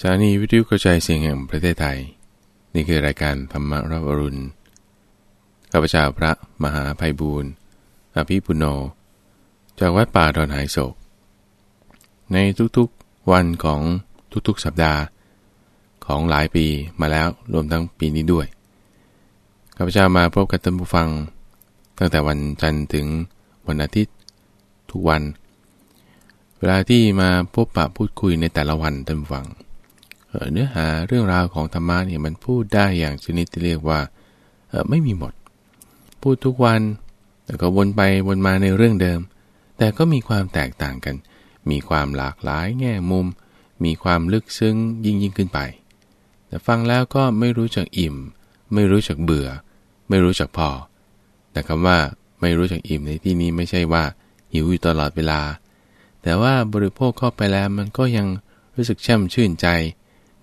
สถานีวิทยุกระจายเสียงแห่งประเทศไทย นี่คือรายการธรรมรับอรุณข้าพเจ้าพระมหาภัยบูรณ์อภิปุโน จากวัดป่าดอนหายโศก ในทุกๆวันของทุกๆสัปดาห์ ของหลายปีมาแล้วรวมทั้งปีนี้ด้วยข้าพเจ้ามาพบกับท่านผู้ฟัง ตั้งแต่วันจันทร์ถึงวันอาทิตย์ ทุกวัน เวลาที่มาพบปะพูดคุยในแต่ละวันท่านผู้ฟัง เนื้อหาเรื่องราวของธรรมะเนี่ยมันพูดได้อย่างชนิดที่เรียกว่าไม่มีหมด พูดทุกวันแต่ก็วนไปวนมาในเรื่องเดิม แต่ก็มีความแตกต่างกัน มีความหลากหลายแง่มุม มีความลึกซึ้งยิ่งยิ่งขึ้นไป แต่ฟังแล้วก็ไม่รู้จักอิ่ม ไม่รู้จักเบื่อ ไม่รู้จักพอ แต่คำว่าไม่รู้จักอิ่มในที่นี้ไม่ใช่ว่า หิวอยู่ตลอดเวลา แต่ว่าบริโภคเข้าไปแล้วมันก็ยังรู้สึกแช่มชื่นใจ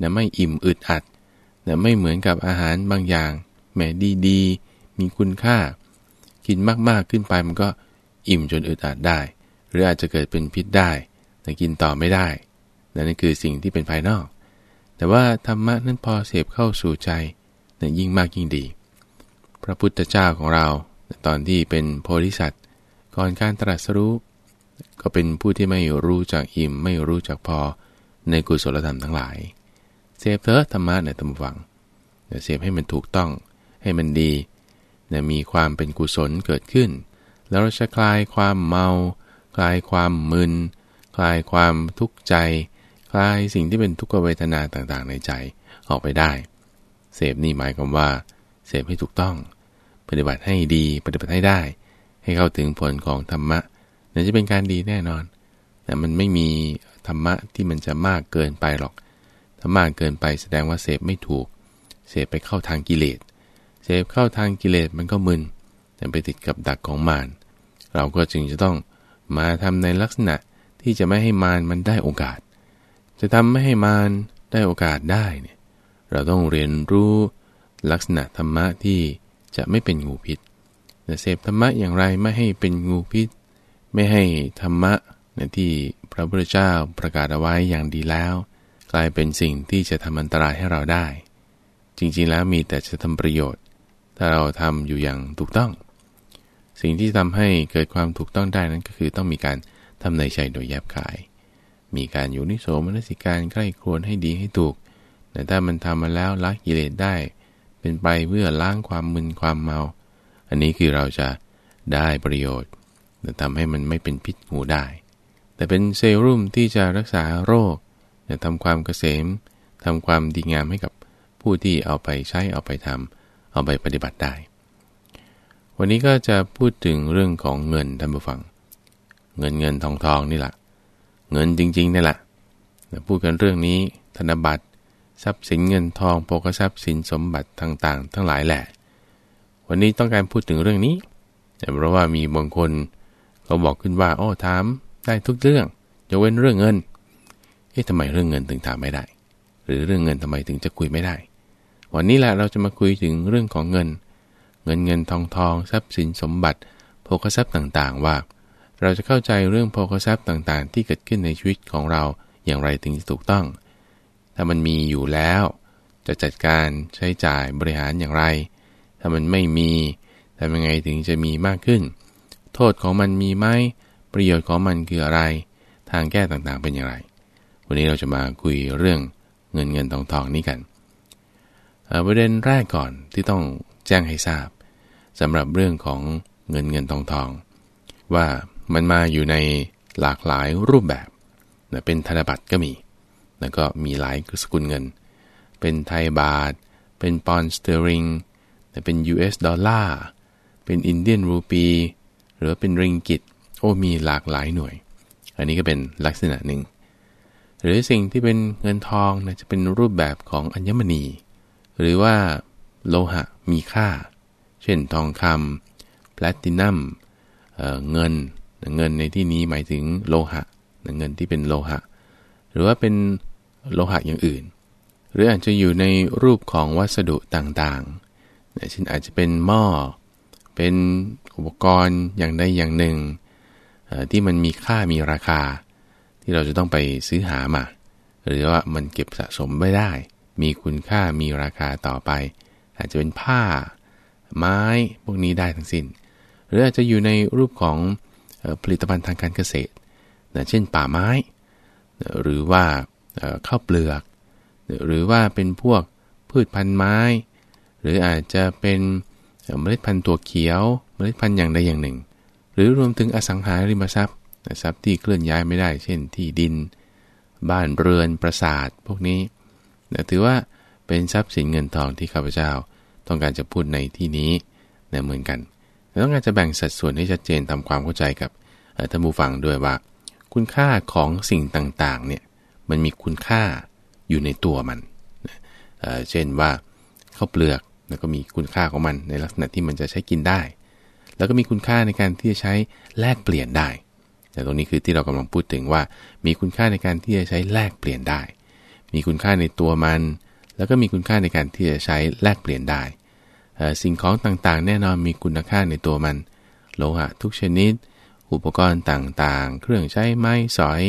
นะไม่อิ่มอึดอัดนะไม่เหมือนกับอาหารบางอย่างแหมดีๆ มีคุณค่า กินมากๆขึ้นไปมันก็อิ่มจนอึดอัดได้ หรืออาจจะเกิดเป็นพิษได้แต่กินต่อไม่ได้นั่นคือสิ่งที่เป็นภายนอก แต่ว่าธรรมะนั้นพอเสพเข้าสู่ใจนะยิ่งมากยิ่งดี พระพุทธเจ้าของเรา ตอนที่เป็นโพธิสัตว์ก่อนการตรัสรู้ ก็เป็นผู้ที่ไม่รู้จักอิ่มไม่รู้จักพอในกุศลธรรมทั้งหลาย เสพเถอะธรรมะเนี่ยตำฟังเสพให้มันถูกต้องให้มันดีเน่มีความเป็นกุศลเกิดขึ้น แล้วเราจะคลายความเมา คลายความมึน คลายความทุกข์ใจ คลายสิ่งที่เป็นทุกขเวทนาต่างๆ ในใจออกไปได้ เสพนี่หมายความว่า เสพให้ถูกต้อง ปฏิบัติให้ดีปฏิบัติให้ได้ ให้เข้าถึงผลของธรรมะนั่นจะเป็นการดีแน่นอนแต่มันไม่มีธรรมะที่มันจะมากเกินไปหรอก ถ้ามากเกินไปแสดงว่าเสพไม่ถูก เสพไปเข้าทางกิเลส เสพเข้าทางกิเลสมันก็มึน แต่ไปติดกับดักของมาร เราก็จึงจะต้องมาทำในลักษณะที่จะไม่ให้มารมันได้โอกาส จะทำไม่ให้มารได้โอกาสได้เนี่ย เราต้องเรียนรู้ลักษณะธรรมะที่จะไม่เป็นงูพิษเสพธรรมะอย่างไรไม่ให้เป็นงูพิษ ไม่ให้ธรรมะที่พระพุทธเจ้าประกาศเอาไว้อย่างดีแล้ว กลายเป็นสิ่งที่จะทำอันตรายให้เราได้ จริงๆแล้วมีแต่จะทำประโยชน์ ถ้าเราทำอยู่อย่างถูกต้อง สิ่งที่ทำให้เกิดความถูกต้องได้นั้นก็คือต้องมีการทำในใจโดยแยบขาย มีการอยู่นิโสมนสิการใกล้ครวนให้ดีให้ถูก แต่ถ้ามันทำมาแล้วละกิเลสได้ เป็นไปเพื่อล้างความมึนความเมา อันนี้คือเราจะได้ประโยชน์แต่ทำให้มันไม่เป็นพิษหูได้ แต่เป็นเซรุ่มที่จะรักษาโรค ทำความเกษมทำความดีงามให้กับผู้ที่เอาไปใช้เอาไปทำเอาไปปฏิบัติได้ วันนี้ก็จะพูดถึงเรื่องของเงินท่านผู้ฟัง เงินเงินทองทองนี่แหละเงินจริงๆนี่แหละพูดกันเรื่องนี้ธนบัตรทรัพย์สินเงินทองโภคทรัพย์สินสมบัติต่างๆ ทั้งหลายแหละ วันนี้ต้องการพูดถึงเรื่องนี้แต่เพราะว่ามีบางคนเขาบอกขึ้นว่าโอ้ถามได้ทุกเรื่องยกเว้นเรื่องเงิน เอ๊ะทำไมเรื่องเงินถึงถามไม่ได้ หรือเรื่องเงินทำไมถึงจะคุยไม่ได้ วันนี้แหละเราจะมาคุยถึงเรื่องของเงิน เงินเงินทองทองทรัพย์สินสมบัติโภคทรัพย์ต่างๆ ว่า เราจะเข้าใจเรื่องโภคทรัพย์ต่างๆ ที่เกิดขึ้นในชีวิตของเราอย่างไรถึงจะถูกต้อง ถ้ามันมีอยู่แล้ว จะจัดการใช้จ่ายบริหารอย่างไร ถ้ามันไม่มีทำยังไงถึงจะมีมากขึ้น โทษของมันมีไหมประโยชน์ของมันคืออะไร ทางแก้ต่างๆเป็นอย่างไร วันนี้เราจะมาคุยเรื่องเงินเงินทองทองนี้กันประเด็นแรกก่อนที่ต้องแจ้งให้ทราบสำหรับเรื่องของเงินเงินทองทอง ว่ามันมาอยู่ในหลากหลายรูปแบบเป็นธนบัตรก็มี แล้วก็มีหลายสกุลเงิน เป็นไทยบาท เป็นปอนด์สเตอริงเป็น US ดอลลาร์ เป็นอินเดียนรูปี หรือเป็นริงกิต โอ้มีหลากหลายหน่วย อันนี้ก็เป็นลักษณะหนึ่ง หรือสิ่งที่เป็นเงินทองนะจะเป็นรูปแบบของอัญมณี หรือว่าโลหะมีค่า เช่นทองคำแพลตินัมเเงินเงินในที่นี้หมายถึงโลหะเงินที่เป็นโลหะ หรือว่าเป็นโลหะอย่างอื่น หรืออาจจะอยู่ในรูปของวัสดุต่างๆเช่นอาจจะเป็นหม้อ เป็นอุปกรณ์อย่างใดอย่างหนึ่ง ที่มันมีค่ามีราคา ที่เราจะต้องไปซื้อหามา หรือว่ามันเก็บสะสมไม่ได้ มีคุณค่ามีราคาต่อไป อาจจะเป็นผ้า ไม้พวกนี้ได้ทั้งสิน้น หรืออาจจะอยู่ในรูปของผลิตภัณฑ์ทางการเกษตรนะเช่นป่าไม้ หรือว่าข้าวเปลือก หรือว่าเป็นพวกพืชพันธุ์ไม้ หรืออาจจะเป็นเมล็ดพันธุ์ตัวเขียว เมล็ดพันธุ์อย่างใดอย่างหนึ่ง หรือรวมถึงอสังหาริมทรัพย์ ทรัพย์ที่เคลื่อนย้ายไม่ได้ เช่นที่ดิน บ้านเรือนปราสาทพวกนี้นะถือว่าเป็นทรัพย์สินเงินทองที่ข้าพเจ้า ต้องการจะพูดในที่นี้นะเหมือนกันต้องการจะแบ่งสัดส่วนให้ชัดเจนทำความเข้าใจกับท่านผู้ฟังด้วยว่า คุณค่าของสิ่งต่างๆเนี่ยมันมีคุณค่าอยู่ในตัวมันเเช่นว่าข้าวเปลือกแล้วก็มีคุณค่าของมันในลักษณะที่มันจะใช้กินได้ แล้วก็มีคุณค่าในการที่จะใช้แลกเปลี่ยนได้ แต่ตรงนี้คือที่เรากำลังพูดถึงว่า มีคุณค่าในการที่จะใช้แลกเปลี่ยนได้ มีคุณค่าในตัวมัน แล้วก็มีคุณค่าในการที่จะใช้แลกเปลี่ยนได้ สิ่งของต่างๆ แน่นอนมีคุณค่าในตัวมัน โลหะทุกชนิด อุปกรณ์ต่างๆ เครื่องใช้ไม้สอย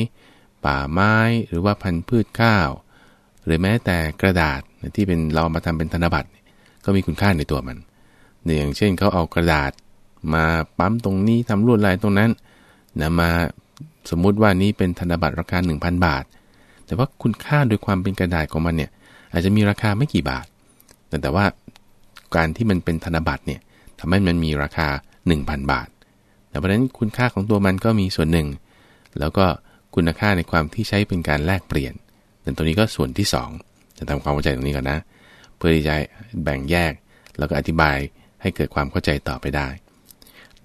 ป่าไม้หรือว่าพันธุ์พืชข้าว หรือแม้แต่กระดาษที่เป็นเรามาทำเป็นธนบัตรก็มีคุณค่าในตัวมันอย่างเช่นเขาเอากระดาษมาปั๊มตรงนี้ทำลวดลายตรงนั้น นะมาสมมุติว่านี้เป็นธนบัตรราคา 1,000 บาท แต่ว่าคุณค่าโดยความเป็นกระดาษของมันเนี่ยอาจจะมีราคาไม่กี่บาท แต่แต่ว่าการที่มันเป็นธนบัตรเนี่ยทำให้มันมีราคา 1,000 บาท แต่เพราะนั้นคุณค่าของตัวมันก็มีส่วนหนึ่ง แล้วก็คุณค่าในความที่ใช้เป็นการแลกเปลี่ยนแต่ตัวนี้ก็ส่วนที่2จะทำความเข้าใจตรงนี้ก่อนนะ เพื่อที่จะแบ่งแยก แล้วก็อธิบายให้เกิดความเข้าใจต่อไปได้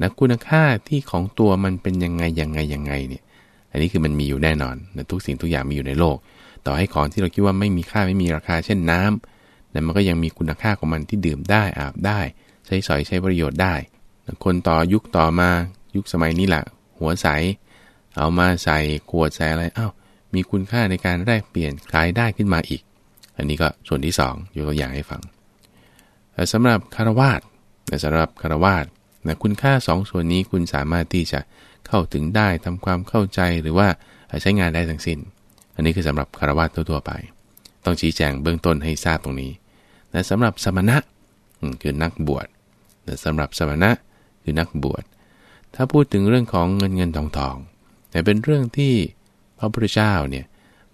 นะคุณค่าที่ของตัวมันเป็นยังไงยังไงยังไงเนี่ย อันนี้คือมันมีอยู่แน่นอนนะทุกสิ่งทุกอย่างมีอยู่ในโลก ต่อให้ของที่เราคิดว่าไม่มีค่าไม่มีราคา เช่นน้ำแต่มันก็ยังมีคุณค่าของมันที่ดื่มได้อาบได้ ใช้สอยใช้ประโยชน์ได้คนต่อยุคต่อมายุคสมัยนี้แหละหัวใส เอามาใส่ขวดใส่อะไรอ้าวมีคุณค่าในการแลกเปลี่ยนขายได้ขึ้นมาอีก อันนี้ก็ส่วนที่2ยกตัวอย่างให้ฟังแต่สำหรับคารวาสสำหรับคารวาส นะคุณค่า2ส่วนนี้คุณสามารถที่จะเข้าถึงได้ทำความเข้าใจหรือว่าใช้งานได้ทั้งสิน้น อันนี้คือสำหรับคารวาสทั่วๆไป ต้องชี้แจงเบื้องต้นให้ทราบตรงนี้แต่สำหรับสมณะคือนักบวชแต่สำหรับสมณะคือนักบวช ถ้าพูดถึงเรื่องของเงินเงินทองทอง แต่เป็นเรื่องที่พระพุทธเจ้าเนี่ย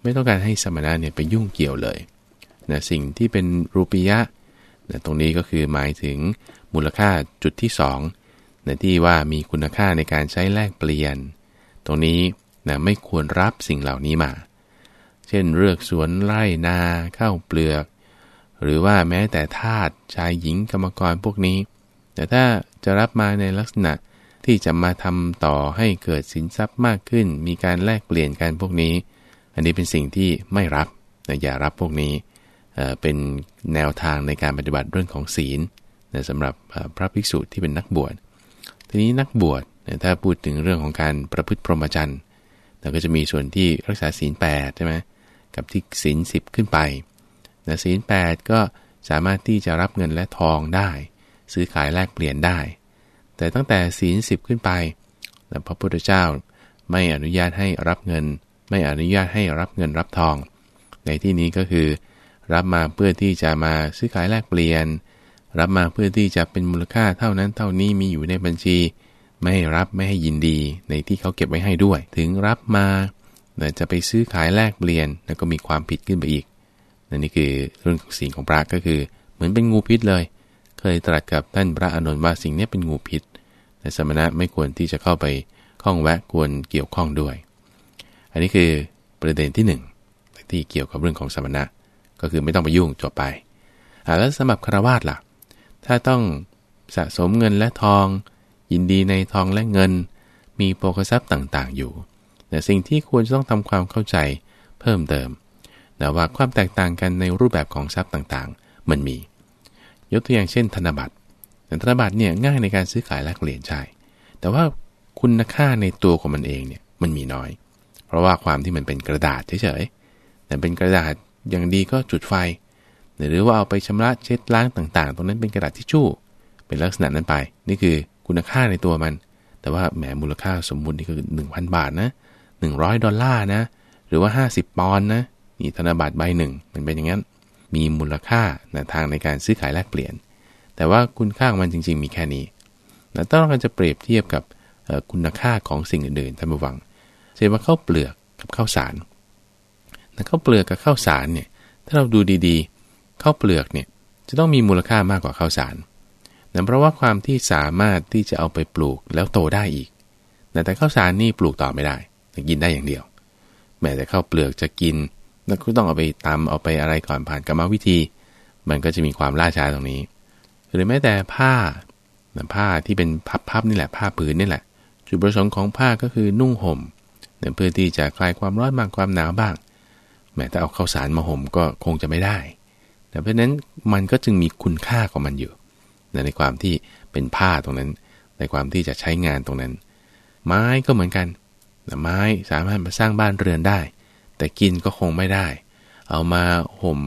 ไม่ต้องการให้สมณะเนี่ยไปยุ่งเกี่ยวเลยนะสิ่งที่เป็นรูปียะนะตรงนี้ก็คือหมายถึง มูลค่าจุดที่2นที่ว่ามีคุณค่าในการใช้แลกเปลี่ยน ตรงนี้นะไม่ควรรับสิ่งเหล่านี้มา เช่นเลือกสวนไร่นาข้าวเปลือก หรือว่าแม้แต่ทาสชายหญิงกรรมกรพวกนี้ แต่ถ้าจะรับมาในลักษณะที่จะมาทำต่อให้เกิดสินทรัพย์มากขึ้น มีการแลกเปลี่ยนกันพวกนี้ อันนี้เป็นสิ่งที่ไม่รับนะอย่ารับพวกนี้ เป็นแนวทางในการปฏิบัติเรื่องของศีล สำหรับพระภิกษุที่เป็นนักบวช ทีนี้นักบวชถ้าพูดถึงเรื่องของการประพฤติพรหมจรรย์เราก็จะมีส่วนที่รักษาศีล8ใช่ไหมกับที่ศีล10 ขึ้นไปนะศีล8ก็สามารถที่จะรับเงินและทองได้ ซื้อขายแลกเปลี่ยนได้ แต่ตั้งแต่ศีล10 ขึ้นไปพระพุทธเจ้าไม่อนุญาตให้รับเงิน ไม่อนุญาตให้รับเงินรับทอง ในที่นี้ก็คือ รับมาเพื่อที่จะมาซื้อขายแลกเปลี่ยน รับมาเพื่อที่จะเป็นมูลค่าเท่านั้นเท่านี้มีอยู่ในบัญชี ไม่ให้รับไม่ให้ยินดีในที่เขาเก็บไว้ให้ด้วย ถึงรับมาแต่จะไปซื้อขายแลกเปลี่ยน แล้วก็มีความผิดขึ้นไปอีกน,นี่คือเรื่องของสิ่งของพระก็คือ เหมือนเป็นงูพิษเลย เคยตรัสกับท่านพระอนุนว่าสิ่งนี้เป็นงูพิษแต่สมณะไม่ควรที่จะเข้าไปข้องแวะควรเกี่ยวข้องด้วย อันนี้คือประเด็นที่1ที่เกี่ยวกับเรื่องของสมณะ ก็คือไม่ต้องไปยุ่งจบไปแล้วสำหรับคารวาสล่ะ ถ้าต้องสะสมเงินและทอง ยินดีในทองและเงิน มีโภคทรัพย์ต่างๆ อยู่ แต่สิ่งที่ควรจะต้องทำความเข้าใจเพิ่มเติมแต่ว่าความแตกต่างกันในรูปแบบของทรัพย์ต่างๆ มันมี ยกตัวอย่างเช่น ธนบัตรธนบัตรเนี่ยง่ายในการซื้อขายแลกเปลี่ยนใช่ แต่ว่าคุณค่าในตัวของมันเองเนี่ยมันมีน้อย เพราะว่าความที่มันเป็นกระดาษเฉยๆแต่เป็นกระดาษอย่างดีก็จุดไฟ หรือว่าเอาไปชำระเช็ดล้างต่างๆ ตรงนั้นเป็นกระดาษทิชชู่ เป็นลักษณะนั้นไป นี่คือคุณค่าในตัวมัน แต่ว่าแหมมูลค่าสมบูรณ์นี่คือ1,000 บาทนะ100 ดอลลาร์นะ หรือว่า 50 ปอนด์นะนี่ธนบัตรใบหนึ่งมันเป็นอย่างนั้น มีมูลค่าในทางในการซื้อขายแลกเปลี่ยน แต่ว่าคุณค่าของมันจริง ๆ มีแค่นี้แต่ต้องการจะเปรียบเทียบกับคุณค่าของสิ่งอื่นๆท่านผู้ฟังเช่นว่าข้าวเปลือกกับข้าวสารข้าวเปลือกกับข้าวสารเนี่ยถ้าเราดูดีๆ ข้าวเปลือกเนี่ยจะต้องมีมูลค่ามากกว่าข้าวสารนั่นเพราะว่าความที่สามารถที่จะเอาไปปลูกแล้วโตได้อีกแต่ข้าวสารนี่ปลูกต่อไม่ได้กินได้อย่างเดียว แม้แต่ข้าวเปลือกจะกินแล้วก็ต้องเอาไปตำเอาไปอะไรก่อนผ่านกรรมวิธี มันก็จะมีความล่าช้าตรงนี้ หรือแม้แต่ผ้าผ้าที่เป็นพับๆนี่แหละผ้าผืนนี่แหละ จุดประสงค์ของผ้าก็คือนุ่งห่มเพื่อที่จะคลายความร้อนบ้างความหนาวบ้าง แม้แต่เอาข้าวสารมาห่มก็คงจะไม่ได้ เพราะนั้นมันก็จึงมีคุณค่าของมันอยู่ ในความที่เป็นผ้าตรงนั้น ในความที่จะใช้งานตรงนั้น ไม้ก็เหมือนกันไม้สามารถมาสร้างบ้านเรือนได้ แต่กินก็คงไม่ได้ เอามาห่ม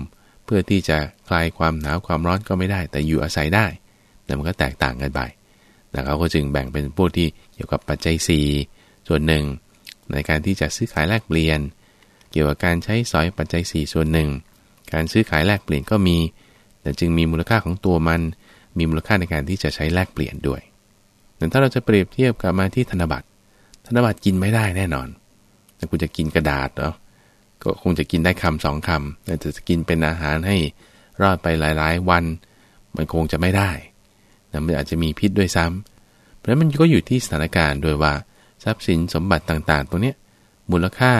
เพื่อที่จะคลายความหนาวความร้อนก็ไม่ได้ แต่อยู่อาศัยได้ แต่มันก็แตกต่างกันไปแต่เขาก็จึงแบ่งเป็นพวกที่เกี่ยวกับปัจจัย4ส่วนหนึ่งในการที่จะซื้อขายแลกเปลี่ยน เกี่ยวกับการใช้สอยปัจจัย4ส่วนหนึ่ง การซื้อขายแลกเปลี่ยนก็มี แต่จึงมีมูลค่าของตัวมัน มีมูลค่าในการที่จะใช้แลกเปลี่ยนด้วยแต่ถ้าเราจะเปรียบเทียบกับมาที่ธนบัตร ธนบัตรกินไม่ได้แน่นอน แต่คุณจะกินกระดาษเนาะก็คงจะกินได้คำสองคำแต่จะกินเป็นอาหารให้รอดไปหลาย ๆ วัน มันคงจะไม่ได้นะมันอาจจะมีพิษด้วยซ้ำเพราะฉะนั้นมันก็อยู่ที่สถานการณ์โดยว่าทรัพย์สินสมบัติต่างๆ ตรงนี้มูลค่า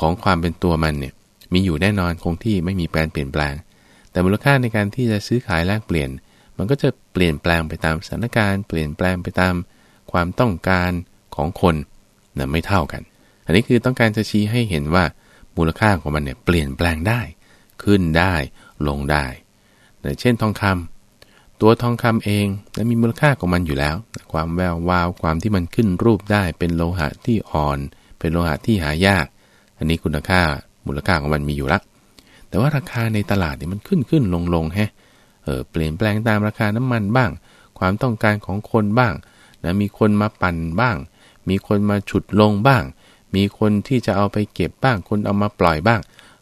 ของความเป็นตัวมันเนี่ย มีอยู่แน่นอนคงที่ไม่มีแปลนเปลี่ยนแปลง แต่มูลค่าในการที่จะซื้อขายแลกเปลี่ยน มันก็จะเปลี่ยนแปลงไปตามสถานการณ์ เปลี่ยนแปลงไปตามความต้องการของคนนะไม่เท่ากัน อันนี้คือต้องการจะชี้ให้เห็นว่ามูลค่าของมันเนี่ยเปลี่ยนแปลงได้ ขึ้นได้ลงได้เช่นทองคำตัวทองคำเองนะมีมูลค่าของมันอยู่แล้ว ความแวววาวความที่มันขึ้นรูปได้เป็นโลหะที่อ่อน เป็นโลหะที่หายาก อันนี้คุณค่า มูลค่าของมันมีอยู่ละแต่ว่าราคาในตลาดเนี่ยมันขึ้นขึ้นลงลงฮะเออเปลี่ยนแปลงตามราคาน้ำมันบ้าง ความต้องการของคนบ้างนะมีคนมาปั่นบ้าง มีคนมาฉุดลงบ้าง มีคนที่จะเอาไปเก็บบ้าง คนเอามาปล่อยบ้าง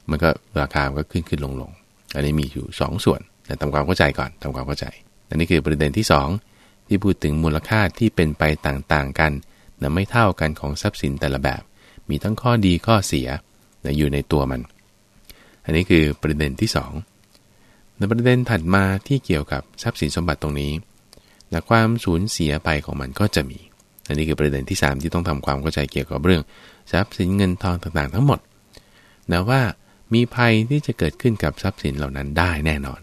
มันก็ราคามันก็ขึ้นขึ้นลงลงอันนี้มีอยู่2ส่วนแต่ทำความเข้าใจก่อนทำความเข้าใจ อันนี้คือประเด็นที่ 2 ที่พูดถึงมูลค่าที่เป็นไปต่างๆกันนะไม่เท่ากันของทรัพย์สินแต่ละแบบ มีทั้งข้อดีข้อเสีย นะอยู่ในตัวมัน อันนี้คือประเด็นที่ 2 ในประเด็นถัดมาที่เกี่ยวกับทรัพย์สินสมบัติตรงนี้นะความสูญเสียไปของมันก็จะมี อันนี้คือประเด็นที่ 3 ที่ต้องทำความเข้าใจเกี่ยวกับเรื่อง ทรัพย์สินเงินทองต่างๆ ทั้งหมดนะว่ามีภัยที่จะเกิดขึ้นกับทรัพย์สินเหล่านั้นได้แน่นอน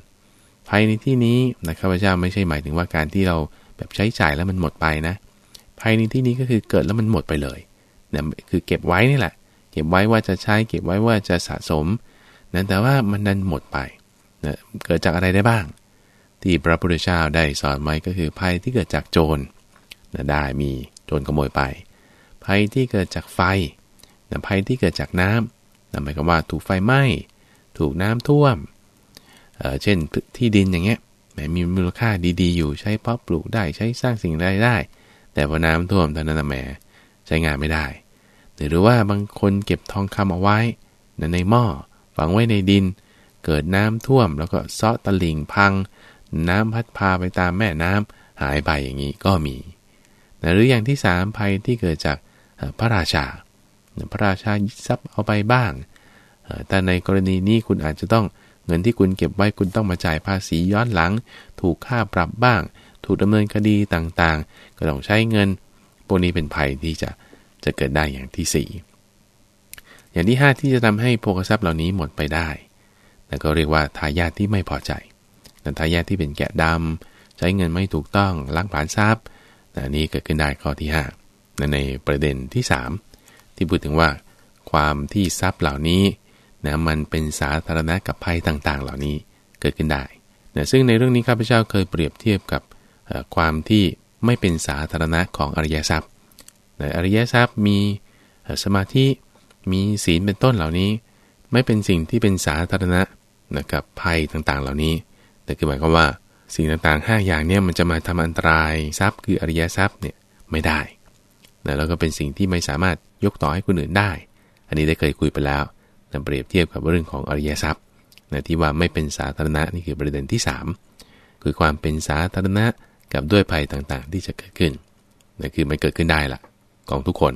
ภัยในที่นี้นะข้าพเจ้าไม่ใช่หมายถึงว่าการที่เราแบบใช้จ่ายแล้วมันหมดไปนะ ภัยในที่นี้ก็คือเกิดแล้วมันหมดไปเลยนะคือเก็บไว้นี่แหละ ก็บไว้ว่าจะใช้เก็บไว้ว่าจะสะสมนะแต่ว่ามันดันหมดไปนะเกิดจากอะไรได้บ้าง ที่พระพุทธเจ้าได้สอนไว้ก็คือภัยที่เกิดจากโจรนะได้มีโจรขโมยไป ภัยที่เกิดจากไฟนะภัยที่เกิดจากน้ำนะหมายความว่าถูกไฟไหม้ถูกน้ำท่วมเช่นที่ดินอย่างเงี้ยแหมมีมูลค่าดีๆ อยู่ใช้เพาะปลูกได้ใช้สร้างสิ่งใดได้ แต่พอน้ำท่วมตอนนั้นแหมใช้งานไม่ได้ หรือว่าบางคนเก็บทองคำเอาไว้ ในหม้อฝังไว้ในดิน เกิดน้ำท่วม แล้วก็ซาะตะลิ่งพัง น้ำพัดพาไปตามแม่น้ำหายไปอย่างนี้ก็มี หรืออย่างที่สามภัยที่เกิดจากพระราชา พระราชายึดทรัพย์เอาไปบ้าง แต่ในกรณีนี้คุณอาจจะต้องเงินที่คุณเก็บไว้คุณต้องมาจ่ายภาษีย้อนหลัง ถูกค่าปรับบ้าง ถูกดำเนินคดีต่างๆ ก็ต้องใช้เงินพวกนี้เป็นภัยที่จะ จะเกิดได้อย่างที่ 4 อย่างที่ 5 ที่จะทำให้โภคทรัพย์เหล่านี้หมดไปได้นั่นก็เรียกว่าทายาทที่ไม่พอใจนั่นทายาทที่เป็นแกะดำใช้เงินไม่ถูกต้องล้างผลาญทรัพย์อันนี้เกิดขึ้นได้ข้อที่5นั่นในประเด็นที่ 3 ที่พูดถึงว่า ความที่ทรัพย์เหล่านี้นะมันเป็นสาธารณะกับภัยต่างๆ เหล่านี้เกิดขึ้นได้นะซึ่งในเรื่องนี้ข้าพเจ้าเคยเปรียบเทียบกับความที่ไม่เป็นสาธารณะของอริยทรัพย์ อริยทรัพย์มีสมาธิมีศีลเป็นต้นเหล่านี้ ไม่เป็นสิ่งที่เป็นสาธารณะนะกับภัยต่างๆ เหล่านี้ แต่คือหมายความว่าสิ่งต่างๆ 5 อย่างนี้มันจะมาทำอันตรายทรัพย์ คืออริยทรัพย์เนี่ยไม่ได้นะแล้วก็เป็นสิ่งที่ไม่สามารถยกต่อให้คนอื่นได้ อันนี้ได้เคยคุยไปแล้วนะเปรียบเทียบกับเรื่องของอริยทรัพย์นะที่ว่าไม่เป็นสาธารณะนี่คือประเด็นที่ 3 คือความเป็นสาธารณะกับด้วยภัยต่างๆ ที่จะเกิดขึ้นนะคือไม่เกิดขึ้นได้ละ ของทุกคน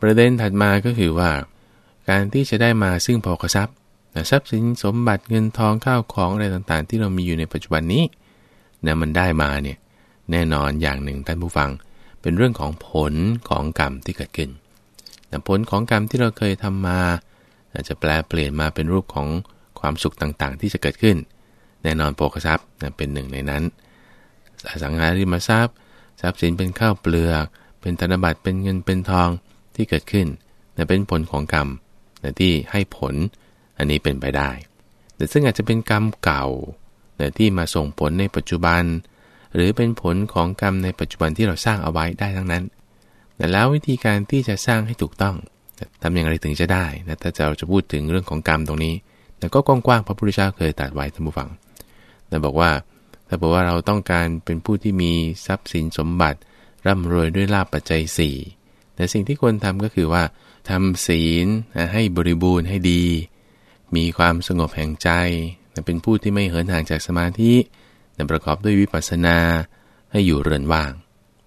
ประเด็นถัดมาก็คือว่า การที่จะได้มาซึ่งพอกทรัพย์ทรัพย์สินสมบัติเงินทองข้าวของอะไรต่างๆ ที่เรามีอยู่ในปัจจุบันนี้นะมันได้มาเนี่ยแน่นอนอย่างหนึ่งท่านผู้ฟัง เป็นเรื่องของผลของกรรมที่เกิดขึ้นนะผลของกรรมที่เราเคยทำมาอาจจะแปลเปลี่ยนมาเป็นรูปของความสุขต่างๆ ที่จะเกิดขึ้น แน่นอนโภคทรัพย์นะเป็นหนึ่งในนั้น อสังหาริมทรัพย์ ทรัพย์สินเป็นข้าวเปลือก เป็นธนบัตรเป็นเงินเป็นทองที่เกิดขึ้นนะเป็นผลของกรรมนะที่ให้ผลอันนี้เป็นไปได้ แต่ซึ่งอาจจะเป็นกรรมเก่านะที่มาส่งผลในปัจจุบัน หรือเป็นผลของกรรมในปัจจุบันที่เราสร้างเอาไว้ได้ทั้งนั้นแต่แล้ววิธีการที่จะสร้างให้ถูกต้องทำอย่างไรถึงจะได้นะถ้าเราจะพูดถึงเรื่องของกรรมตรงนี้ แต่ก็กว้างๆพระพุทธเจ้าเคยตรัสไว้ท่านผู้ฟังแต่บอกว่าถ้าบอกว่าเราต้องการเป็นผู้ที่มีทรัพย์สินสมบัติ ร่ำรวยด้วยลาภปัจจัย4แต่สิ่งที่ควรทำก็คือว่าทำศีลให้บริบูรณ์ให้ดี มีความสงบแห่งใจเป็นผู้ที่ไม่เหินห่างจากสมาธิประกอบด้วยวิปัสสนา ให้อยู่เรือนว่าง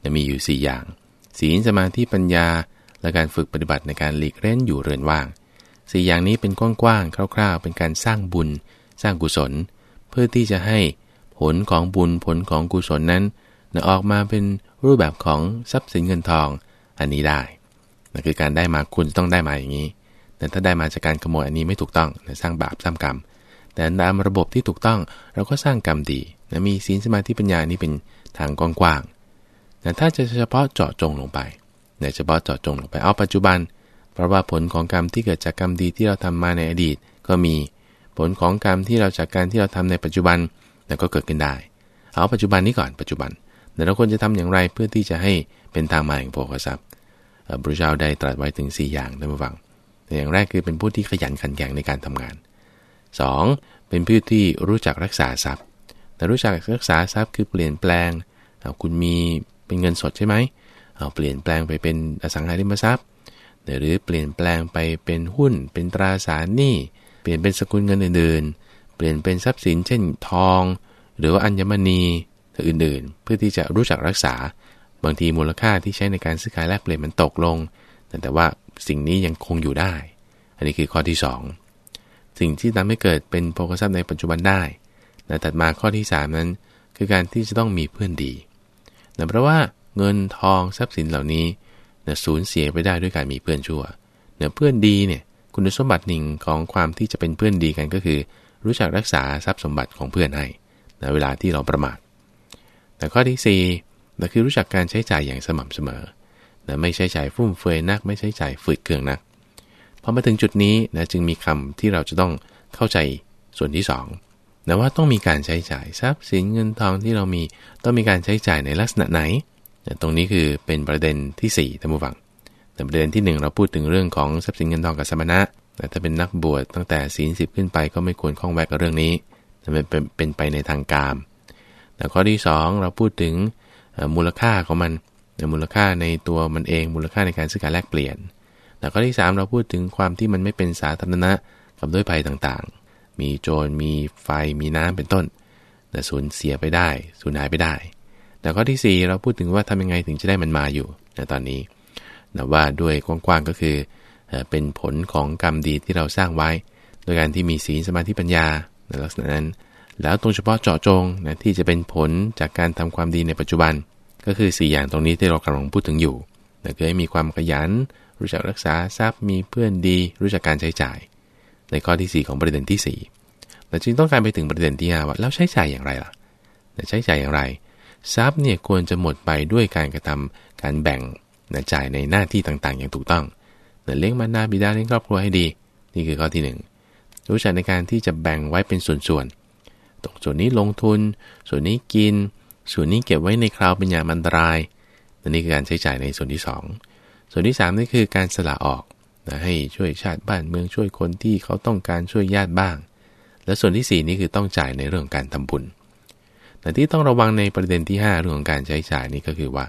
จะมีอยู่ 4 อย่าง ศีลสมาธิปัญญา และการฝึกปฏิบัติในการหลีกเล่นอยู่เรือนว่างสี่อย่างนี้เป็นกว้างๆคร่าว ๆ เป็นการสร้างบุญ สร้างกุศล เพื่อที่จะให้ผลของบุญผลของกุศลนั้น ออกมาเป็นรูปแบบของทรัพย์สินเงินทองอันนี้ได้นั่นคือการได้มาคุณต้องได้มาอย่างนี้ แต่ถ้าได้มาจากการขโมยอันนี้ไม่ถูกต้องสร้างบาปสร้างกรรม แต่ตามระบบที่ถูกต้องเราก็สร้างกรรมดีนะมีศีลสมาธิปัญญานี่เป็นทางกว้างๆแต่ถ้าจะเฉพาะเจาะจงลงไปเนเฉพาะเจาะจงลงไปเอาปัจจุบัน เพราะว่าผลของกรรมที่เกิดจากกรรมดีที่เราทำมาในอดีต ก็มีผลของกรรมที่เราจากการที่เราทำในปัจจุบันแล้วก็เกิดขึ้นได้ เอาปัจจุบันนี้ก่อนปัจจุบัน แต่เราควรจะทำอย่างไรเพื่อที่จะให้เป็นทางมาแห่งโภคทรัพย์พระพุทธเจ้าได้ตรัสไว้ถึง 4 อย่างท่านผู้ฟังอย่างแรกคือเป็นผู้ที่ขยันขันแข็งในการทำงาน 2. เป็นผู้ที่รู้จักรักษาทรัพย์ แต่รู้จักรักษาทรัพย์คือเปลี่ยนแปลง คุณมีเป็นเงินสดใช่ไหมเอาเปลี่ยนแปลงไปเป็นอสังหาริมทรัพย์ หรือเปลี่ยนแปลงไปเป็นหุ้น เป็นตราสารหนี้ เปลี่ยนเป็นสกุลเงินอื่นๆ เปลี่ยนเป็นทรัพย์สินเช่นทอง หรือว่าอัญมณี อื่นๆ เพื่อที่จะรู้จักรักษา บางทีมูลค่าที่ใช้ในการซื้อขายแลกเปลี่ยนมันตกลง แต่ว่าสิ่งนี้ยังคงอยู่ได้ อันนี้คือข้อที่ 2 สิ่งที่ทำให้เกิดเป็นโภคทรัพย์ในปัจจุบันได้แต่ถัดมาข้อที่ 3 นั้น คือการที่จะต้องมีเพื่อนดีแต่เพราะว่าเงินทองทรัพย์สินเหล่านี้เนี่ยสูญเสียไปได้ด้วยการมีเพื่อนชั่วเนี่ยเพื่อนดีเนี่ยคุณสมบัติหนึ่งของความที่จะเป็นเพื่อนดีกันก็คือ รู้จักรักษาทรัพย์สมบัติของเพื่อนให้ในเวลาที่เราประมาท แต่ข้อที่4นั่นคือรู้จักการใช้จ่ายอย่างสม่ำเสมอนะไม่ใช้จ่ายฟุ่มเฟือยนัก ไม่ใช้จ่ายฝืดเคืองนักพอมาถึงจุดนี้นะจึงมีคำที่เราจะต้องเข้าใจส่วนที่2นะว่าต้องมีการใช้จ่ายทรัพย์สินเงินทองที่เรามีต้องมีการใช้จ่ายในลักษณะไหนนะตรงนี้คือเป็นประเด็นที่4ท่านผู้ฟังแต่ประเด็นที่ 1 เราพูดถึงเรื่องของทรัพย์สินเงินทองกับสมณะแต่ถ้าเป็นนักบวชตั้งแต่ศีลสิบขึ้นไปก็ไม่ควรข้องแวะกับเรื่องนี้มันเป็นเป็นไปในทางกาม ข้อที่ 2 เราพูดถึงมูลค่าของมันมูลค่าในตัวมันเองมูลค่าในการซื้อขายแลกเปลี่ยนแล้วก็ที่ 3 เราพูดถึงความที่มันไม่เป็นสาธารณะกับด้วยภัยต่างๆ มีโจรมีไฟมีน้ำเป็นต้น แต่สูญเสียไปได้สูญหายไปได้ แต่ข้อที่ 4 เราพูดถึงว่าทำยังไงถึงจะได้มันมาอยู่ในตอนนี้นะว่าด้วยกว้างๆก็คือเป็นผลของกรรมดีที่เราสร้างไว้ โดยการที่มีศีลสมาธิปัญญาในลักษณะนั้น แล้วตรงเฉพาะเจาะจงนะที่จะเป็นผลจากการทำความดีในปัจจุบัน ก็คือ 4 อย่างตรงนี้ที่เรากำลังพูดถึงอยู่นะคือให้มีความขยัน รู้จักรักษาทรัพย์มีเพื่อนดี รู้จักการใช้จ่าย ในข้อที่ 4 ของประเด็นที่4แต่จึงต้องการไปถึงประเด็นที่5ว่าแล้วใช้จ่ายอย่างไรล่ะใช้จ่ายอย่างไร ทรัพย์เนี่ยควรจะหมดไปด้วยการกระทำการแบ่งนะจ่ายในหน้าที่ต่างๆ อย่างถูกต้องนะเลี้ยงมารดาบิดาเลี้ยงครอบครัวให้ดี นี่คือข้อที่ 1 รู้จักในการที่จะแบ่งไว้เป็นส่วนๆ ตรงส่วนนี้ลงทุน ส่วนนี้กิน ส่วนนี้เก็บไว้ในคราวเป็นยามอันตรายนี่คือการใช้จ่ายในส่วนที่ 2 ส่วนที่3นี่คือการสละออกนะให้ช่วยชาติบ้านเมืองช่วยคนที่เขาต้องการช่วยญาติบ้าง และส่วนที่ 4 นี่คือต้องจ่ายในเรื่องการทำบุญ แต่ที่ต้องระวังในประเด็นที่ 5 เรื่องของการใช้จ่ายนี่ก็คือว่า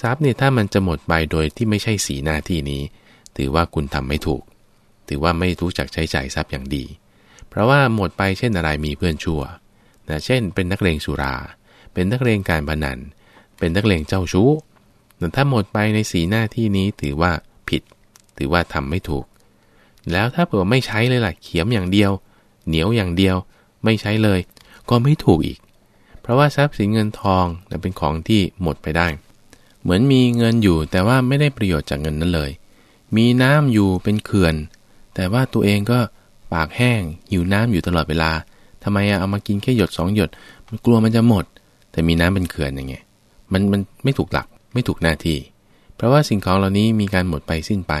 ทรัพย์เนี่ยถ้ามันจะหมดไปโดยที่ไม่ใช่สีหน้าที่นี้ ถือว่าคุณทำไม่ถูก ถือว่าไม่รู้จักใช้จ่ายทรัพย์อย่างดี เพราะว่าหมดไปเช่นอะไรมีเพื่อนชั่ว นะเช่น เป็นนักเลงสุรา เป็นนักเลงการพนัน เป็นนักเลงเจ้าชู้แต่ถ้าหมดไปในสีหน้าที่นี้ถือว่าผิด ถือว่าทำไม่ถูก แล้วถ้าเผื่อไม่ใช้เลยล่ะเขียมอย่างเดียว เหนียวอย่างเดียว ไม่ใช้เลย ก็ไม่ถูกอีก เพราะว่าทรัพย์สินเงินทองเป็นของที่หมดไปได้ เหมือนมีเงินอยู่แต่ว่าไม่ได้ประโยชน์จากเงินนั้นเลย มีน้ำอยู่เป็นเขื่อน แต่ว่าตัวเองก็ปากแห้งหิวน้ำอยู่ตลอดเวลา ทำไมอะเอามากินแค่หยดสองหยด มันกลัวมันจะหมด แต่มีน้ำเป็นเขื่อนอย่างเงี้ยมันมันไม่ถูกหลักไม่ถูกหน้าที่ เพราะว่าสิ่งของเหล่านี้มีการหมดไปสิ้นไป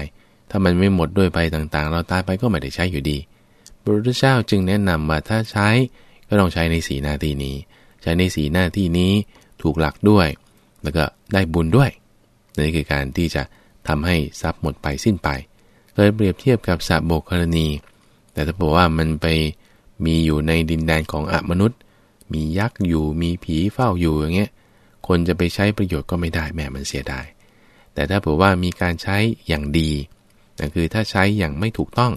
ถ้ามันไม่หมดด้วยไปต่างๆ เราตายไปก็ไม่ได้ใช้อยู่ดีพระพุทธเจ้าจึงแนะนำว่าถ้าใช้ก็ต้องใช้ในสีหน้าที่นี้ ใช้ในสีหน้าที่นี้ถูกหลักด้วย แล้วก็ได้บุญด้วยนี่คือการที่จะทำให้ทรัพย์หมดไปสิ้นไปเคยเปรียบเทียบกับสัตว์โบกกรณี แต่ถ้าบอกว่ามันไป มีอยู่ในดินแดนของอมนุษย์ มียักษ์อยู่มีผีเฝ้าอยู่อย่างเงี้ยคนจะไปใช้ประโยชน์ก็ไม่ได้แม่มันเสียดายแต่ถ้าเผื่อว่ามีการใช้อย่างดีนั่นคือถ้าใช้อย่างไม่ถูกต้อง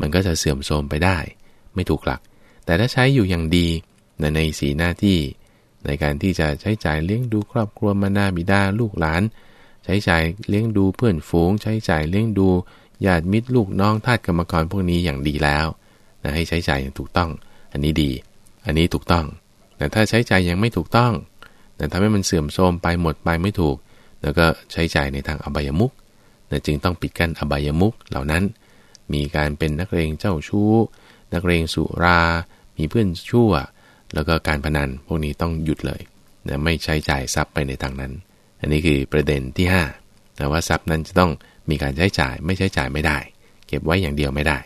มันก็จะเสื่อมโทรมไปได้ ไม่ถูกหลัก แต่ถ้าใช้อยู่อย่างดีในสีหน้าที่ ในการที่จะใช้จ่ายเลี้ยงดูครอบครัวมานาบิดาลูกหลาน ใช้จ่ายเลี้ยงดูเพื่อนฝูง ใช้จ่ายเลี้ยงดูญาติมิตรลูกน้องทาสกรรมกรพวกนี้อย่างดีแล้ว นะให้ใช้จ่ายอย่างถูกต้อง อันนี้ดี อันนี้ถูกต้อง แต่ถ้าใช้จ่ายยังไม่ถูกต้องแต่ทำให้มันเสื่อมโทรมไปหมดไปไม่ถูก แล้วก็ใช้จ่ายในทางอบายมุกนะจึงต้องปิดกั้นอบายมุกเหล่านั้น มีการเป็นนักเลงเจ้าชู้ นักเลงสุรา มีเพื่อนชั่ว แล้วก็การพนันพวกนี้ต้องหยุดเลยนะไม่ใช้จ่ายทรัพย์ไปในทางนั้น อันนี้คือประเด็นที่5แต่ว่าทรัพย์นั้นจะต้องมีการใช้จ่ายไม่ใช้จ่ายไม่ได้ เก็บไว้อย่างเดียวไม่ได้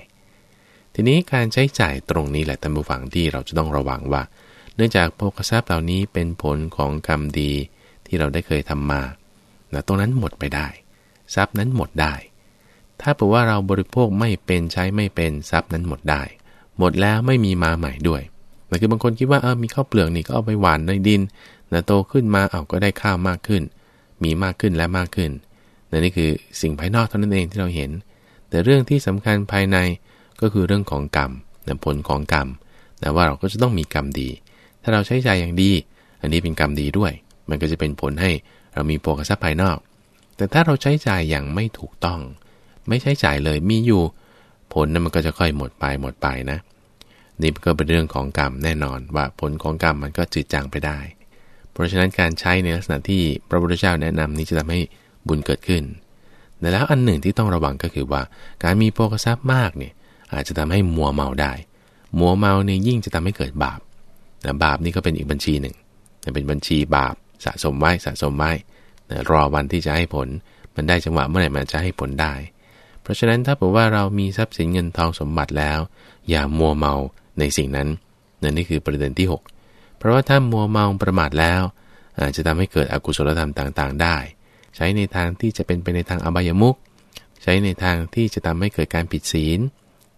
ทีนี้การใช้จ่ายตรงนี้แหละท่านผู้ฟังที่เราจะต้องระวังว่า เนื่องจากโภคทรัพย์เหล่านี้เป็นผลของกรรมดีที่เราได้เคยทำมานะตรงนั้นหมดไปได้ ทรัพย์นั้นหมดได้ ถ้าเผื่อว่าเราบริโภคไม่เป็นใช้ไม่เป็นทรัพย์นั้นหมดได้ หมดแล้วไม่มีมาใหม่ด้วยแต่คือบางคนคิดว่าเออมีข้าวเปลือกนี่ก็เอาไปหวานในดินนะโตขึ้นมาเอาก็ได้ข้าวมากขึ้น มีมากขึ้นและมากขึ้นนี่คือสิ่งภายนอกเท่านั้นเองที่เราเห็น แต่เรื่องที่สำคัญภายใน ก็คือเรื่องของกรรมผลของกรรมแต่ว่าเราก็จะต้องมีกรรมดี ถ้าเราใช้ใจอย่างดี อันนี้เป็นกรรมดีด้วย มันก็จะเป็นผลให้เรามีโภคทรัพย์ภายนอก แต่ถ้าเราใช้จ่ายอย่างไม่ถูกต้อง ไม่ใช้จ่ายเลยมีอยู่ ผลนั้นมันก็จะค่อยหมดไปหมดไปนะ นี่ก็เป็นเรื่องของกรรมแน่นอนว่าผลของกรรมมันก็จืดจางไปได้ เพราะฉะนั้นการใช้ในลักษณะที่พระพุทธเจ้าแนะนำนี้จะทำให้บุญเกิดขึ้นแต่แล้วอันหนึ่งที่ต้องระวังก็คือว่า การมีโภคทรัพย์มากเนี่ย อาจจะทำให้มัวเมาได้ มัวเมาเนี่ยยิ่งจะทำให้เกิดบาปนะบาปนี่ก็เป็นอีกบัญชีหนึ่งเป็นบัญชีบาปสะสมไว้สะสมไว้นะรอวันที่จะให้ผล มันได้จังหวะเมื่อไหร่มันจะให้ผลได้ เพราะฉะนั้นถ้าบอกว่าเรามีทรัพย์สินเงินทองสมบัติแล้ว อย่ามัวเมาในสิ่งนั้นนั่นนี่คือประเด็นที่ 6 เพราะว่าถ้ามัวเมาประมาทแล้ว อาจจะทำให้เกิดอกุศลธรรมต่างๆ ได้ ใช้ในทางที่จะเป็นไปในทางอบายมุกใช้ในทางที่จะทำให้เกิดการผิดศีล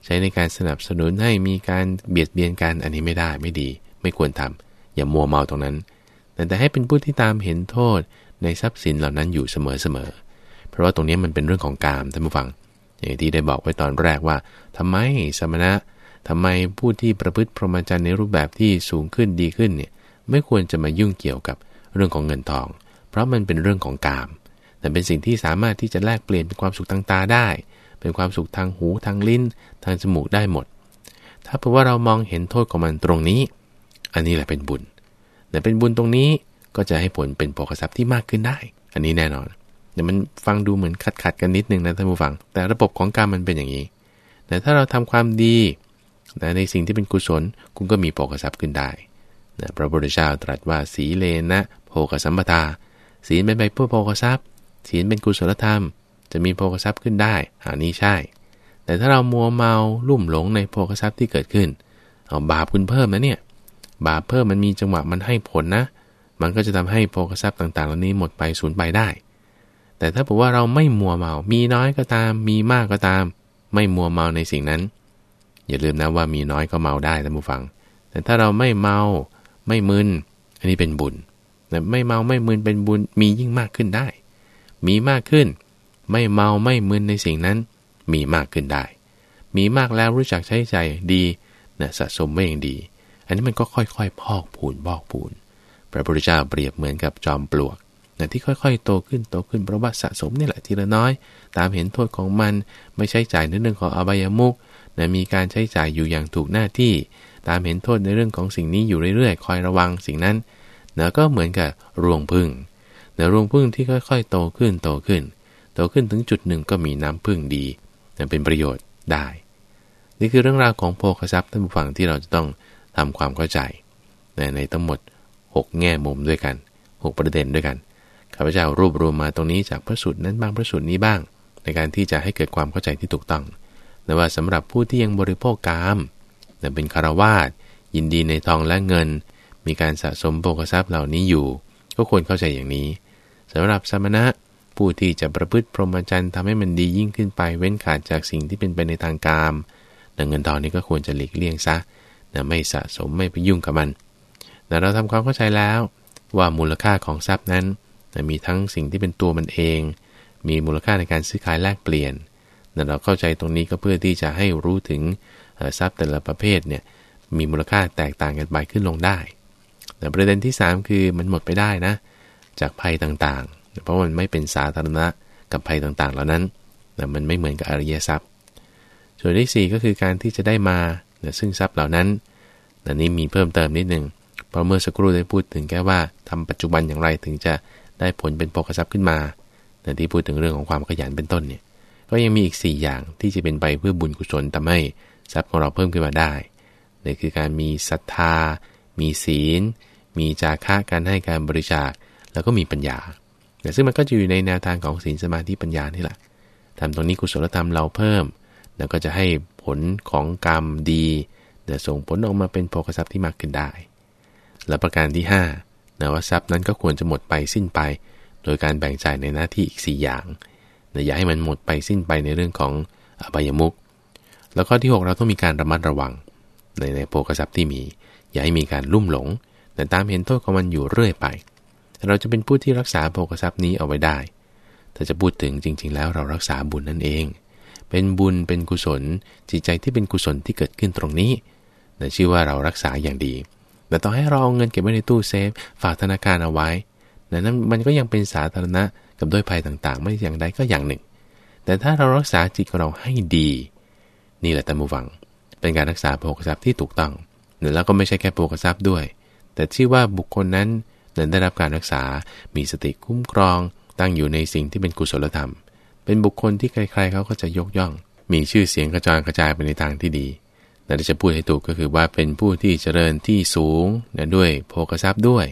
ใช้ในการสนับสนุนให้มีการเบียดเบียนกันอันนี้ไม่ได้ไม่ดี ไม่ควรทำอย่ามัวเมาตรงนั้น แต่แต่ให้เป็นผู้ที่ตามเห็นโทษในทรัพย์สินเหล่านั้นอยู่เสมอๆเพราะว่าตรงนี้มันเป็นเรื่องของกามท่านผู้ฟัง อย่างที่ได้บอกไว้ตอนแรกว่าทำไมสมณะทำไมผู้ที่ประพฤติพรหมจรรย์ในรูปแบบที่สูงขึ้นดีขึ้นเนี่ยไม่ควรจะมายุ่งเกี่ยวกับเรื่องของเงินทอง เพราะมันเป็นเรื่องของกาม แต่เป็นสิ่งที่สามารถที่จะแลกเปลี่ยนเป็นความสุขทางตาได้ เป็นความสุขทางหูทางลิ้น ทางจมูกได้หมด ถ้าเพราะว่าเรามองเห็นโทษของมันตรงนี้ อันนี้แหละเป็นบุญ แต่เป็นบุญตรงนี้ก็จะให้ผลเป็นโภคทรัพย์ที่มากขึ้นได้ อันนี้แน่นอนแต่มันฟังดูเหมือนขัดขัดกันนิดนึงนะท่านผู้ฟัง แต่ระบบของการมันเป็นอย่างนี้ แต่ถ้าเราทำความดีในสิ่งที่เป็นกุศลคุณก็มีโภคทรัพย์ขึ้นได้นะพระพุทธเจ้าตรัสว่าสีเลนะโภคสัมปทา ศีลเป็นไปเพื่อโภคทรัพย์ ศีลเป็นกุศลธรรม จะมีโภคทรัพย์ขึ้นได้อันนี้ใช่ แต่ถ้าเรามัวเมาลุ่มหลงในโภคทรัพย์ที่เกิดขึ้น เอาบาปคุณเพิ่มนะเนี่ย บาปเพิ่มมันมีจังหวะมันให้ผลนะ มันก็จะทำให้โภคทรัพย์ต่างๆ เหล่านี้หมดไปสูญไปได้ แต่ถ้าบอกว่าเราไม่มัวเมา มีน้อยก็ตาม มีมากก็ตาม ไม่มัวเมาในสิ่งนั้น อย่าลืมนะว่ามีน้อยก็เมาได้ท่านผู้ฟัง แต่ถ้าเราไม่เมา ไม่มึน อันนี้เป็นบุญแต่ไม่เมา ไม่มึน เป็นบุญ มียิ่งมากขึ้นได้ มีมากขึ้น ไม่เมาไม่มึนในสิ่งนั้น มีมากขึ้นได้ มีมากแล้วรู้จักใช้ใจดีนะสะสมไว้อย่างดี อันนี้มันก็ค่อยๆ พอกพูนพอกพูน พระพุทธเจ้าเปรียบเหมือนกับจอมปลวกนะที่ค่อยๆ โตขึ้นโตขึ้นเพราะว่าสะสมนี่แหละทีละน้อย ตามเห็นโทษของมันไม่ใช้จ่ายในเรื่องของอบายมุกนะมีการใช้จ่ายอยู่อย่างถูกหน้าที่ ตามเห็นโทษในเรื่องของสิ่งนี้อยู่เรื่อยๆ คอยระวังสิ่งนั้นนะก็เหมือนกับรวงพึ่งนะรวงพึ่งที่ค่อยๆ โตขึ้นโตขึ้น โตขึ้นถึงจุดหนึ่งก็มีน้ำพึ่งดีนะเป็นประโยชน์ได้ นี่คือเรื่องราวของโพคทรัพย์ท่านผู้ฟังที่เราจะต้องทำความเข้าใจ ในในทั้งหมด 6 แง่มุมด้วยกัน 6 ประเด็นด้วยกันข้าพเจ้ารวบรวมมาตรงนี้จากพระสูตรนั้นบ้างพระสูตรนี้บ้าง ในการที่จะให้เกิดความเข้าใจที่ถูกต้องแต่ว่าสำหรับผู้ที่ยังบริโภคกามแต่เป็นคารวาสยินดีในทองและเงิน มีการสะสมโภคทรัพย์เหล่านี้อยู่ ก็ควรเข้าใจอย่างนี้สำหรับสมณะ ผู้ที่จะประพฤติพรหมจรรย์ทำให้มันดียิ่งขึ้นไปเว้นขาดจากสิ่งที่เป็นไปในทางกามเงินทองนี้ก็ควรจะหลีกเลี่ยงซะไม่สะสมไม่ไปยุ่งกับมันแต่เราทำความเข้าใจแล้วว่ามูลค่าของทรัพย์นั้นมีทั้งสิ่งที่เป็นตัวมันเอง มีมูลค่าในการซื้อขายแลกเปลี่ยนเราเข้าใจตรงนี้ก็เพื่อที่จะให้รู้ถึงทรัพย์แต่ละประเภทเนี่ยมีมูลค่าแตกต่างกันไปขึ้นลงได้แต่ประเด็นที่ 3 คือมันหมดไปได้นะ จากภัยต่างๆ เพราะมันไม่เป็นสาธารณะกับภัยต่างๆ เหล่านั้นแต่มันไม่เหมือนกับอริยทรัพย์ ส่วนที่ 4 ก็คือการที่จะได้มาซึ่งทรัพย์เหล่านั้นอันนี้มีเพิ่มเติมนิดนึง เพราะเมื่อสักครู่ได้พูดถึงแค่ว่าทำปัจจุบันอย่างไรถึงจะได้ผลเป็นโภคทรัพย์ขึ้นมาแต่ที่พูดถึงเรื่องของความขยันเป็นต้นเนี่ย ก็ยังมีอีก 4 อย่างที่จะเป็นไปเพื่อบุญกุศลทำให้ทรัพย์ของเราเพิ่มขึ้นมาได้นั่นคือการมีศรัทธา มีศีล มีจาคะการให้การบริจาค แล้วก็มีปัญญา แต่ซึ่งมันก็จะอยู่ในแนวทางของศีลสมาธิปัญญานี่แหละทำตรงนี้กุศลธรรมเราเพิ่ม แล้วก็จะให้ผลของกรรมดีแต่ส่งผลออกมาเป็นโภคทรัพย์ที่มากขึ้นได้ และประการที่5นะว่าทรัพย์นั้นก็ควรจะหมดไปสิ้นไป โดยการแบ่งจ่ายในหน้าที่อีก 4 อย่างนะอย่าให้มันหมดไปสิ้นไปในเรื่องของอบายมุกแล้วก็ที่ 6 เราต้องมีการระมัดระวัง ในในโภคทรัพย์ที่มี อย่าให้มีการลุ่มหลง แต่ตามเห็นโทษของมันอยู่เรื่อยไป เราจะเป็นผู้ที่รักษาโภคทรัพย์นี้เอาไว้ได้ถ้าจะพูดถึงจริง ๆ แล้วเรารักษาบุญนั่นเอง เป็นบุญเป็นกุศล จิตใจที่เป็นกุศลที่เกิดขึ้นตรงนี้นั่นชื่อว่าเรารักษาอย่างดี แต่ต้อให้เราเอาเงินเก็บไว้ในตู้เซฟ ฝากธนาคารเอาไว้นั้นมันก็ยังเป็นสาธารณะกับด้วยภัยต่างๆ ไม่อย่างใดก็อย่างหนึ่ง แต่ถ้าเรารักษาจิตของเราให้ดี นี่แหละตัมบูฟัง เป็นการรักษาโภคทรัพย์ที่ถูกต้องแล้วก็ไม่ใช่แค่โภคทรัพย์ด้วย แต่ชื่อว่าบุคคลนั้น นั้นได้รับการรักษา มีสติคุ้มครอง ตั้งอยู่ในสิ่งที่เป็นกุศลธรรม เป็นบุคคลที่ใครๆเขาก็จะยกย่อง มีชื่อเสียงกระจายกระจายไปในทางที่ดีแต่จะพูดให้ถูกก็คือว่าเป็นผู้ที่เจริญที่สูงนะด้วยโภคทรัพย์ด้วย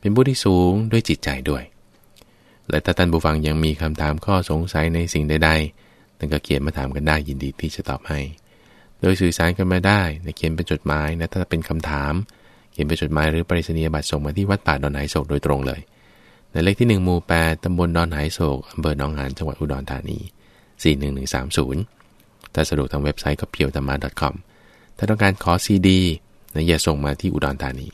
เป็นผู้ที่สูงด้วยจิตใจด้วย และถ้าท่านผู้ฟังยังมีคำถามข้อสงสัยในสิ่งใดๆท่านก็เขียนมาถามกันได้ยินดีที่จะตอบให้ โดยสื่อสารกันมาได้เขียนเป็นจดหมายนะถ้าเป็นคำถามเขียนเป็นจดหมายหรือปริศนียบัตรส่งมาที่วัดป่าดอนไหโศกโดยตรงเลย ในเลขที่ 1 หมู่ 8 ตำบลดอนไหโศกอำเภอหนองหานจังหวัดอุดรธานี 41130 ถ้าสะดวกทางเว็บไซต์ก็เพียวธรรมะ .com ถ้าต้องการขอซีดีนะอย่าส่งมาที่อุดรธานี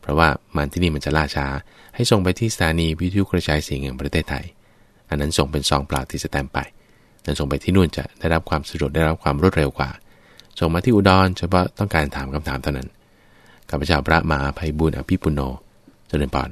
เพราะว่ามันที่นี่มันจะล่าช้า ให้ส่งไปที่สถานีวิทยุกระจายเสียงแห่งประเทศไทย อันนั้นส่งเป็นซองเปล่าที่สแตมไปแต่ส่งไปที่นู่นจะได้รับความสะดวกได้รับความรวดเร็วกว่า ส่งมาที่อุดรเฉพาะต้องการถามคำถามเท่านั้น ข้าพเจ้าพระมหาภัยบุญอภิปุโนเจริญปาน